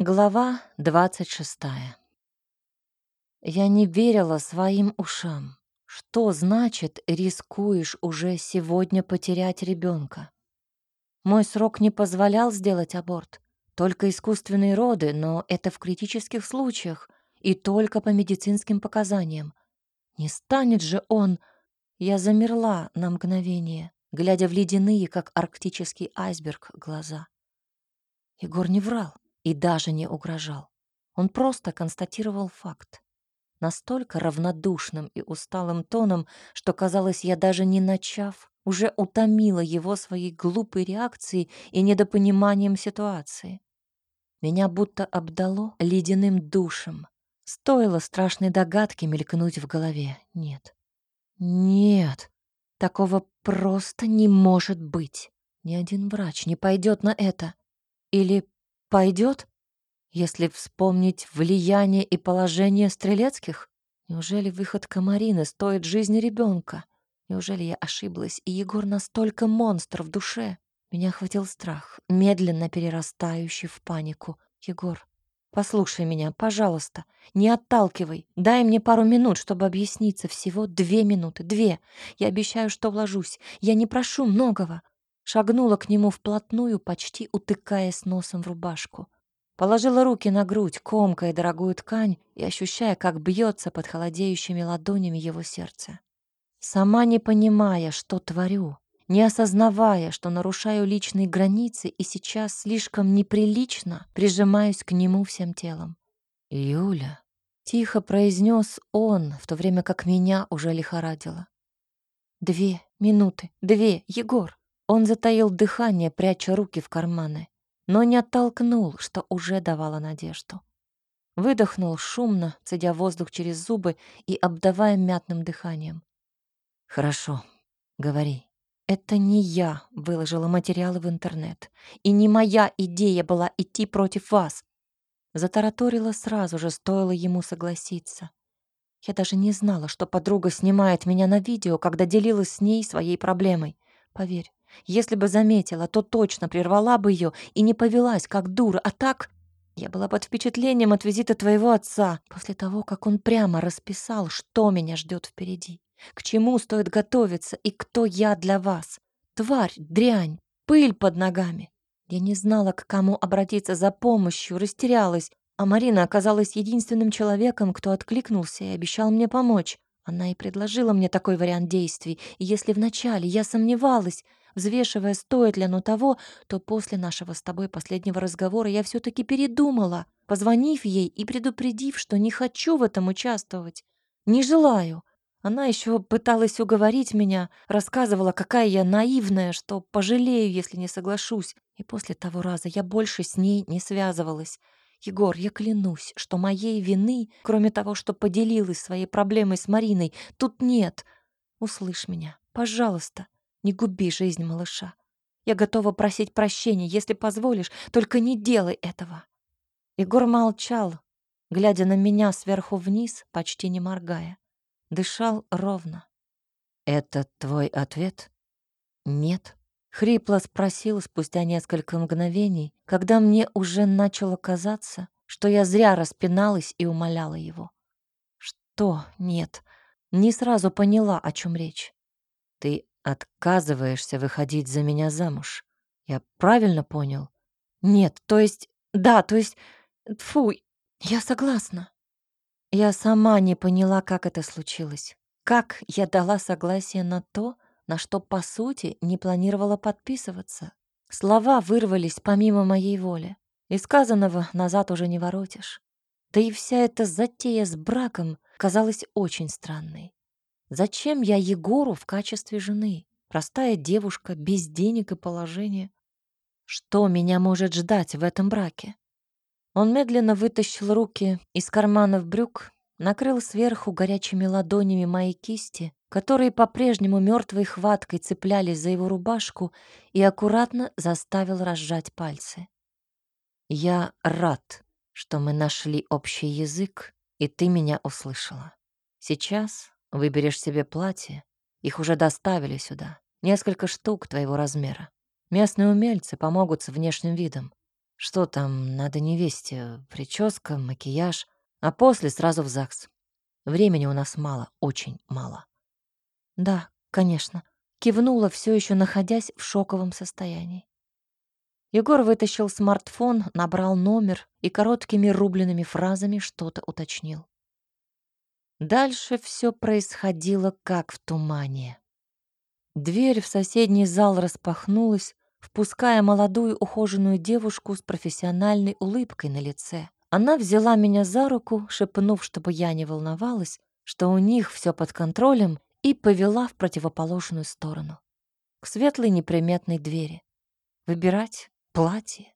Глава двадцать шестая. Я не верила своим ушам. Что значит рискуешь уже сегодня потерять ребенка? Мой срок не позволял сделать аборт. Только искусственные роды, но это в критических случаях и только по медицинским показаниям. Не станет же он... Я замерла на мгновение, глядя в ледяные, как арктический айсберг, глаза. Егор не врал и даже не угрожал. Он просто констатировал факт. Настолько равнодушным и усталым тоном, что, казалось, я даже не начав, уже утомила его своей глупой реакцией и недопониманием ситуации. Меня будто обдало ледяным душем. Стоило страшной догадки мелькнуть в голове. Нет. Нет. Такого просто не может быть. Ни один врач не пойдет на это. Или Пойдет, если вспомнить влияние и положение Стрелецких? Неужели выход Комарины стоит жизни ребенка? Неужели я ошиблась, и Егор настолько монстр в душе? Меня охватил страх, медленно перерастающий в панику. Егор, послушай меня, пожалуйста, не отталкивай. Дай мне пару минут, чтобы объясниться. Всего две минуты, две. Я обещаю, что вложусь. Я не прошу многого шагнула к нему вплотную, почти утыкаясь носом в рубашку. Положила руки на грудь, комкая дорогую ткань и ощущая, как бьется под холодеющими ладонями его сердце. Сама не понимая, что творю, не осознавая, что нарушаю личные границы и сейчас слишком неприлично прижимаюсь к нему всем телом. «Юля», — тихо произнес он, в то время как меня уже лихорадило. «Две минуты, две, Егор!» Он затаил дыхание, пряча руки в карманы, но не оттолкнул, что уже давало надежду. Выдохнул шумно, цедя воздух через зубы и обдавая мятным дыханием. «Хорошо, говори. Это не я выложила материалы в интернет, и не моя идея была идти против вас». Затараторила сразу же, стоило ему согласиться. Я даже не знала, что подруга снимает меня на видео, когда делилась с ней своей проблемой. Поверь, если бы заметила, то точно прервала бы ее и не повелась, как дура. А так я была под впечатлением от визита твоего отца, после того, как он прямо расписал, что меня ждет впереди, к чему стоит готовиться и кто я для вас. Тварь, дрянь, пыль под ногами. Я не знала, к кому обратиться за помощью, растерялась, а Марина оказалась единственным человеком, кто откликнулся и обещал мне помочь. Она и предложила мне такой вариант действий, и если вначале я сомневалась, взвешивая, стоит ли оно того, то после нашего с тобой последнего разговора я все таки передумала, позвонив ей и предупредив, что не хочу в этом участвовать. Не желаю. Она еще пыталась уговорить меня, рассказывала, какая я наивная, что пожалею, если не соглашусь. И после того раза я больше с ней не связывалась. Егор, я клянусь, что моей вины, кроме того, что поделилась своей проблемой с Мариной, тут нет. Услышь меня, пожалуйста. Не губи жизнь малыша. Я готова просить прощения, если позволишь, только не делай этого. Егор молчал, глядя на меня сверху вниз, почти не моргая. Дышал ровно. «Это твой ответ?» «Нет», — хрипло спросил спустя несколько мгновений, когда мне уже начало казаться, что я зря распиналась и умоляла его. «Что? Нет». Не сразу поняла, о чем речь. «Ты отказываешься выходить за меня замуж. Я правильно понял? Нет, то есть... Да, то есть... Фу, я согласна. Я сама не поняла, как это случилось. Как я дала согласие на то, на что, по сути, не планировала подписываться. Слова вырвались помимо моей воли. И сказанного назад уже не воротишь. Да и вся эта затея с браком казалась очень странной. Зачем я Егору в качестве жены? Простая девушка, без денег и положения. Что меня может ждать в этом браке? Он медленно вытащил руки из карманов брюк, накрыл сверху горячими ладонями мои кисти, которые по-прежнему мертвой хваткой цеплялись за его рубашку, и аккуратно заставил разжать пальцы. «Я рад, что мы нашли общий язык, и ты меня услышала. Сейчас Выберешь себе платье. Их уже доставили сюда. Несколько штук твоего размера. Местные умельцы помогут с внешним видом. Что там надо невесте? Прическа, макияж, а после сразу в ЗАГС. Времени у нас мало, очень мало. Да, конечно. Кивнула, все еще находясь в шоковом состоянии. Егор вытащил смартфон, набрал номер и короткими рубленными фразами что-то уточнил. Дальше все происходило как в тумане. Дверь в соседний зал распахнулась, впуская молодую ухоженную девушку с профессиональной улыбкой на лице. Она взяла меня за руку, шепнув, чтобы я не волновалась, что у них все под контролем, и повела в противоположную сторону, к светлой неприметной двери. Выбирать платье